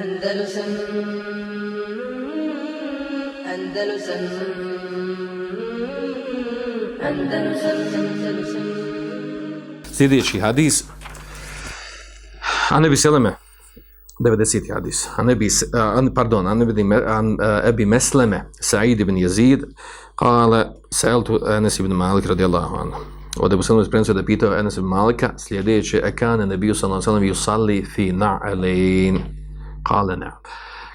Andalusam Andalusam Andalusam Andalusam. Sljedeći hadis. Anebi Seleme 90. hadis. Anebi, an, pardon Anebi an, Ebi Mesleme Sa'id ibn Yazid kale Sa'eltu Enes ibn Malik radijallahu anhu. Od Ebu Seleme prenosio da pitao Enes ibn Malika sljedeće Ekane nebiju sallallahu sallam yusalli fi na'alein kale ne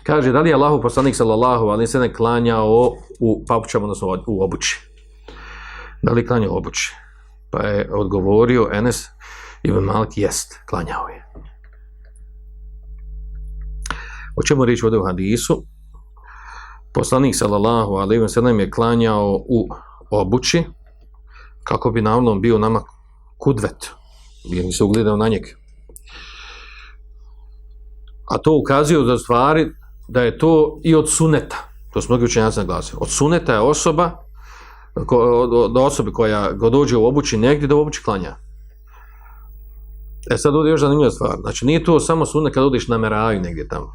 Kaže, da li je Allahu poslanik sallallahu alaihi sallam klanjao u papućama, odnosno u obući? Da li je klanjao u obući? Pa je odgovorio Enes Ibn Malik, jest, klanjao je. O čemu riječ ovdje u hadisu? Poslanik sallallahu alaihi wa sallam je klanjao u obući kako bi navodno bio nama kudvet. Jer se ugledao na njega. A to ukazuje da stvari da je to i od suneta. To su mnogi učenjaci naglasili. Od suneta je osoba ko, od osobe koja god dođe u obući negdje da u obući klanja. E sad ovdje još zanimljiva stvar. Znači nije to samo sunet kad odiš na meraju negdje tamo.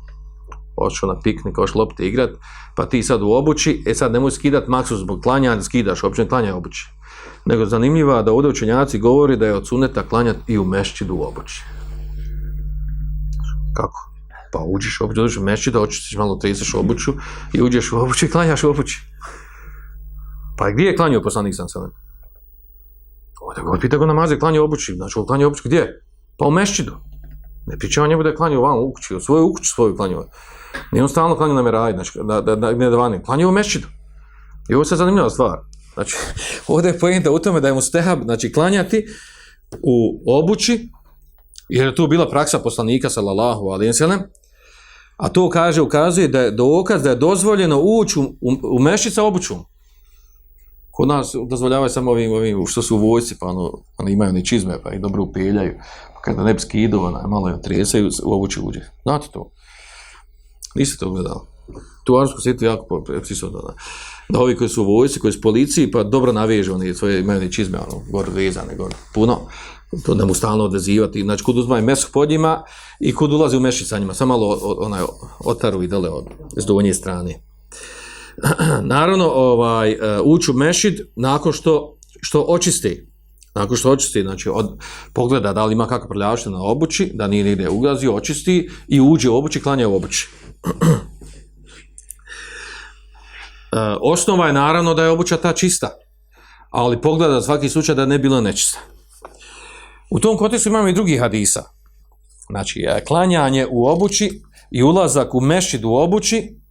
Ošao na piknik, ošao lopte igrat, pa ti sad u obući, e sad nemoj skidat maksu zbog klanja, skidaš, uopće ne klanja obući. Nego zanimljiva da ovdje učenjaci govori da je od suneta klanjat i u mešćidu u obući. Kako? Pa uđeš u obuću, dođeš u mešćidu, očistiš malo, treseš obuću i uđeš u obuću i klanjaš u obući. Pa gdje je klanio poslanik sam sam? Ovdje ga pita go namaze, klanio obući. Znači, on klanio obući gdje? Pa u mešćidu. Ne pričava njemu da je klanio vam u kući, u svoju ukuću svoju klanio. Nije on stalno klanio na meraj, znači, da, da, da, ne da vani. Klanio u mešćidu. I ovo se zanimljiva stvar. Znači, ovdje je pojenta u tome da je mu stehab, znači, klanjati u obući, jer je tu bila praksa poslanika, sallallahu alijim sallam, a to kaže, ukazuje da je dokaz da je dozvoljeno ući u, u, u mešćica obućom. Kod nas dozvoljavaju samo ovim, ovim što su u vojci, pa ono, oni imaju ni čizme, pa i dobro upeljaju. Pa kada ne bi skidu, malo je tresaju, u obuću uđe. Znate to? Niste to gledali? Tu arsku svijetu jako prisutno, da. Da ovi koji su u vojci, koji su u policiji, pa dobro navežu, oni svoje imaju ni čizme, ono, gore vezane, gore, ono, puno. To da mu stalno odezivati. Znači, kud uzmaju meso pod njima i kud ulazi u mešić sa njima, samo malo onaj, otaru i dole od, s donje strane. naravno ovaj uh, ući u mešid nakon što što očisti nakon što očisti znači od pogleda da li ima kakva prljavština na obući da nije nigde ugazio očisti i uđe u obući klanja u obući E, osnova je naravno da je obuća ta čista ali pogleda svaki slučaj da ne bilo nečista u tom kontekstu imamo i drugi hadisa znači e, klanjanje u obući i ulazak u mešid u obući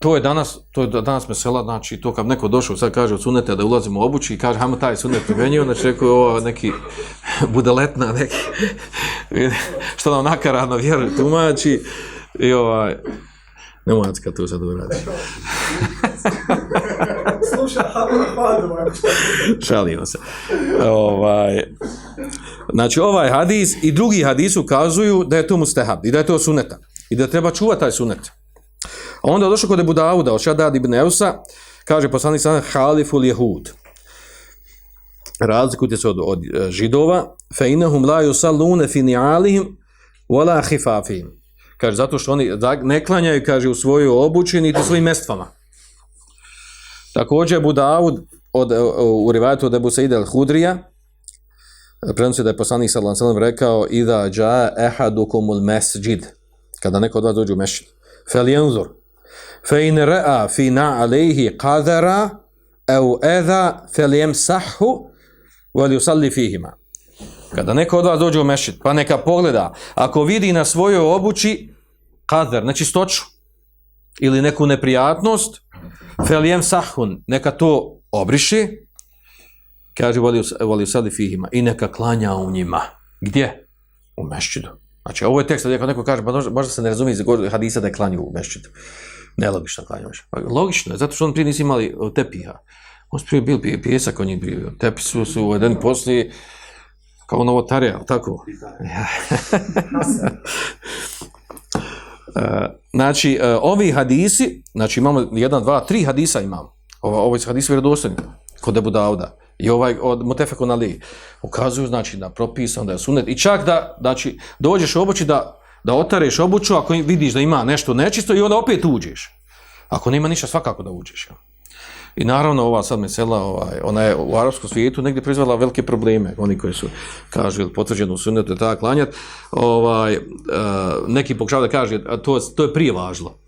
To je danas, to je danas mesela, znači to kad neko došao, sad kaže od suneta da ulazimo u obući i kaže, hajmo taj sunet primjenjivo, znači rekao je ovo neki budaletna, neki, što nam nakarano vjeru tumači i ovaj, ne morate kad to sad uradi. Sluša, Šalimo se. Ovaj, znači ovaj hadis i drugi hadis ukazuju da je to mustehab i da je to suneta i da treba čuvati taj sunet. A onda došao kod Ebu Dauda, od Šadad ibn Eusa, kaže poslanik sada haliful jehud. Razlikujte se od, od e, židova, fe inahum la yusallune fi ni'alihim wala hifafihim. Kaže zato što oni ne klanjaju kaže u svojoj obući niti u svojim mestvama. Također je Dawud od, e, u rivajtu od Ebu Seide al-Hudrija e, prenosio da je poslanik sallam sallam rekao Ida dža ehadukum ul mesjid kada neko od vas dođe u mesjid fel fe in rea fi na alayhi qadara au eza fel jem sahu vel yusalli fihima. Kada neko od vas dođe u mesjid pa neka pogleda ako vidi na svojoj obući qadar, znači stoču ili neku neprijatnost, felijem sahun, neka to obriši, kaže, voli sali fihima, i neka klanja u njima. Gdje? U mešćidu. Znači, ovo je tekst, ako neko kaže, pa možda se ne razumije iz hadisa da je klanju u mešćidu. Nelogično klanjaš. Pa, logično je, zato što on prije nisi imali tepiha. On su prije bili pjesak, on je bio. Tepi su, su uvedeni poslije kao novotarija, tako? E, znači, e, ovi hadisi, znači imamo jedan, dva, tri hadisa imamo. Ovo, ovo je hadis vjerodostojni kod Ebu Dauda. I ovaj od Mutefekon Ali ukazuju, znači, da propisan, da je sunet. I čak da, znači, dođeš u oboći da da otareš obuću ako vidiš da ima nešto nečisto i onda opet uđeš. Ako nema ništa, svakako da uđeš. Ja. I naravno ova sad mesela, ovaj, ona je u arapskom svijetu negdje proizvala velike probleme. Oni koji su, kažu, ili potvrđeno sunnetu, ta klanjati, ovaj, uh, neki pokušavaju da kaže, a to, to je prije važilo.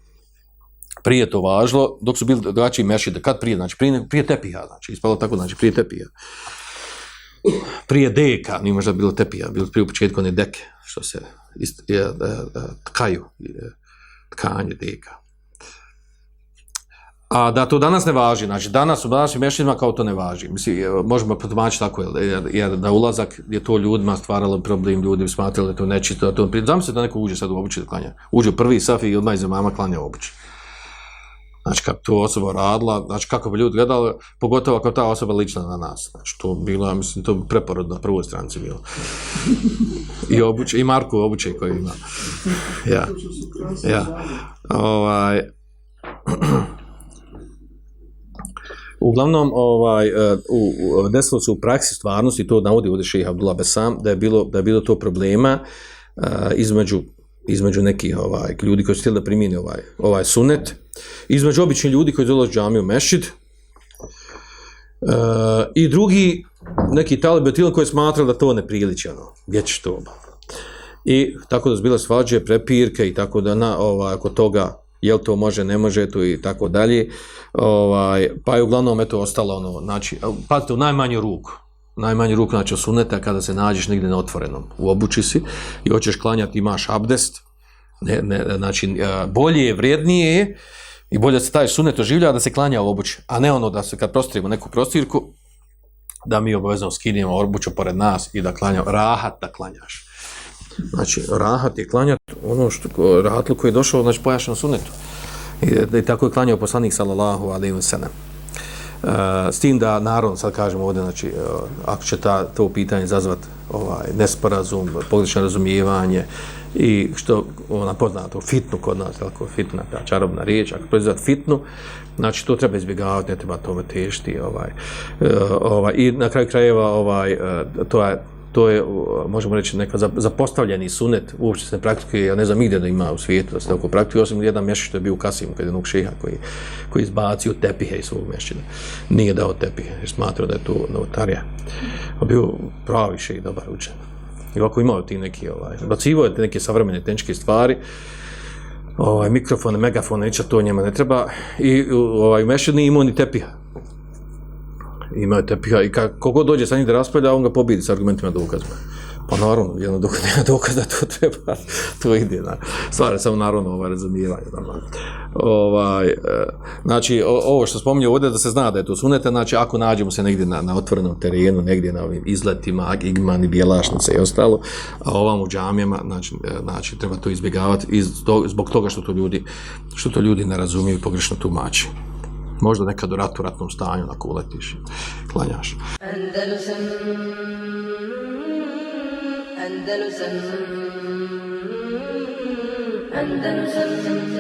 Prije to važilo, dok su bili drugačiji mešide. Kad prije? Znači, prije, prije tepija, znači, ispalo tako, znači, prije tepija. Prije deka, nije možda bilo tepija, bilo prije u početku one deke, što se ist, je, eh, eh, je, je, tkaju, je, tkanje deka. A da to danas ne važi, znači danas u današnjim mešćinima kao to ne važi. Mislim, e, možemo potumačiti tako, jer, jer da ulazak je to ljudima stvaralo problem, ljudi smatrali da to nečito, da to znam se da neko uđe sad u obuće da klanja. Uđe u prvi saf i odmah iza mama klanja obuće. Znači, kako to osoba radila, znači, kako bi ljudi gledali, pogotovo ako ta osoba lična na nas. Znači, to bilo, mislim, to bi preporod na prvoj stranci bilo. I obuće, i Marku obuće koji ima. Ja. Ja. Ovaj... Uglavnom, ovaj, e, u, u, desilo se u praksi stvarnosti, to navodi ovdje šeha Abdullah Besam, da je bilo, da je bilo to problema uh, između, između nekih ovaj, ljudi koji su htjeli da primijene ovaj, ovaj sunet, između običnih ljudi koji dolaze džamiju mešhid mešid, uh, i drugi neki talibetil koji smatrali da to ne priliči ono, gdje to I tako da su bile svađe, prepirke i tako da na, ovaj, oko toga jel to može, ne može to i tako dalje. Ovaj, pa je uglavnom eto ostalo ono, znači, pazite, u najmanju ruku, najmanju ruku, znači osuneta kada se nađeš negdje na otvorenom, u obuči si i hoćeš klanjati, imaš abdest, ne, ne, znači, e, bolje je, vrijednije je, i bolje se taj sunet oživlja da se klanja u obući, a ne ono da se kad prostirimo neku prostirku, da mi obavezno skinjemo obuću pored nas i da klanjamo, rahat da klanjaš. Znači, rahat je klanjati ono što, rahatlu koji je došao, znači, pojašnjeno sunetu. I, i tako je klanjao poslanik, sallallahu alaihi wa sallam. Uh, s tim da, naravno, sad kažemo ovdje, znači, uh, ako će ta, to pitanje zazvat ovaj, nesporazum, pogrešno razumijevanje i što ona poznato, fitnu kod nas, tako, fitna, ta čarobna riječ, ako proizvat fitnu, znači, to treba izbjegavati, ne treba tome tešti, ovaj, uh, ovaj, i na kraju krajeva, ovaj, to je, to je, možemo reći, neka zapostavljeni sunet, uopće se ne praktikuje, ja ne znam gdje da ima u svijetu da se tako praktikuje, osim jedan mješć što je bio u Kasimu, kada je jednog šeha koji, koji izbacio tepihe iz svog mješćina. Nije dao tepihe, jer smatrao da je to novotarija. On bio pravi šeh, dobar učen. I ovako imao ti neki, ovaj, bacivo je te neke savremene tenčke stvari, ovaj, mikrofone, megafone, niča to njema ne treba, i ovaj, mješćin nije imao ni tepiha ima tepiha i kako dođe sa njim da raspravlja, on ga pobidi sa argumentima dokazima. Pa naravno, jedno dok nema dokaza, to treba, to ide na stvari, samo naravno ovaj razumijevanje. Ovaj, e, znači, ovo što spominje ovdje, da se zna da je to sunete, znači, ako nađemo se negdje na, na otvorenom terenu, negdje na ovim izletima, igmani, bijelašnice i ostalo, a ovam u džamijama, znači, e, znači, treba to izbjegavati iz, zbog toga što to ljudi, što to ljudi ne razumiju i pogrešno tumači možda nekad u ratu, ratnom stanju, ako uletiš, klanjaš. Andalusam, Andalusam, Andalusam,